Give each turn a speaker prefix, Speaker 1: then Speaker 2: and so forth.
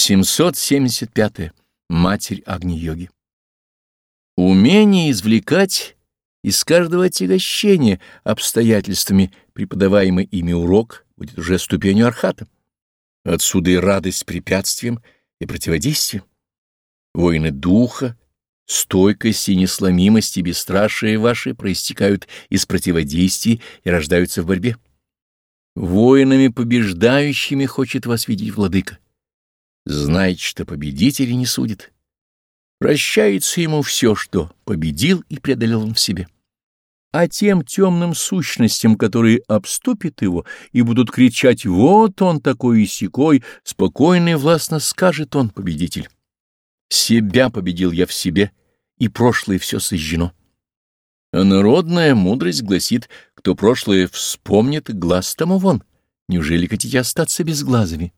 Speaker 1: 775. -е. Матерь Агни-йоги. Умение извлекать из каждого отягощения обстоятельствами преподаваемый ими урок будет уже ступенью архата. Отсюда и радость препятствиям и противодействием. Воины духа, стойкость и несломимость и бесстрашие ваши проистекают из противодействий и рождаются в борьбе. Воинами побеждающими хочет вас видеть владыка. Знает, что победители не судит. Прощается ему все, что победил и преодолел он в себе. А тем темным сущностям, которые обступят его и будут кричать «Вот он такой и сякой», спокойно и властно скажет он, победитель. «Себя победил я в себе, и прошлое все сожжено». А народная мудрость гласит, кто прошлое вспомнит, глаз тому вон. Неужели хотите остаться безглазыми?